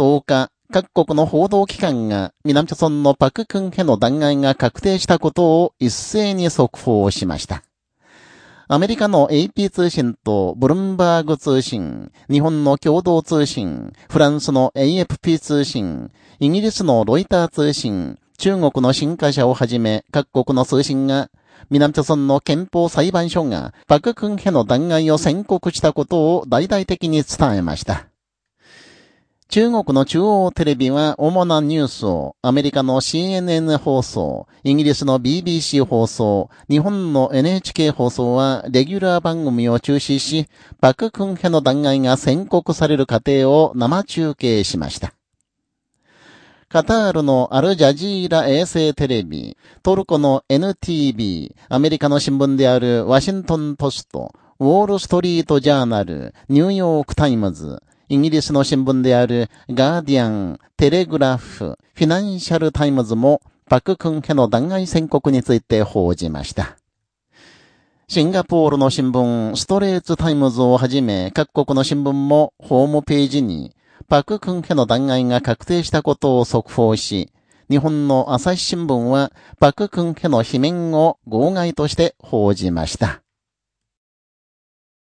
10日、各国の報道機関が南朝村のパククンヘの弾劾が確定したことを一斉に速報しました。アメリカの AP 通信とブルンバーグ通信、日本の共同通信、フランスの AFP 通信、イギリスのロイター通信、中国の新華社をはじめ各国の通信が、南朝村の憲法裁判所がパククンヘの弾劾を宣告したことを大々的に伝えました。中国の中央テレビは主なニュースをアメリカの CNN 放送、イギリスの BBC 放送、日本の NHK 放送はレギュラー番組を中止し、パククンヘの弾劾が宣告される過程を生中継しました。カタールのアルジャジーラ衛星テレビ、トルコの NTV、アメリカの新聞であるワシントンポスト、ウォールストリートジャーナル、ニューヨークタイムズ、イギリスの新聞であるガーディアン、テレグラフ、フィナンシャルタイムズもパククンヘの弾劾宣告について報じました。シンガポールの新聞、ストレートタイムズをはじめ各国の新聞もホームページにパククンヘの弾劾が確定したことを速報し、日本の朝日新聞はパククンヘの罷免を号外として報じました。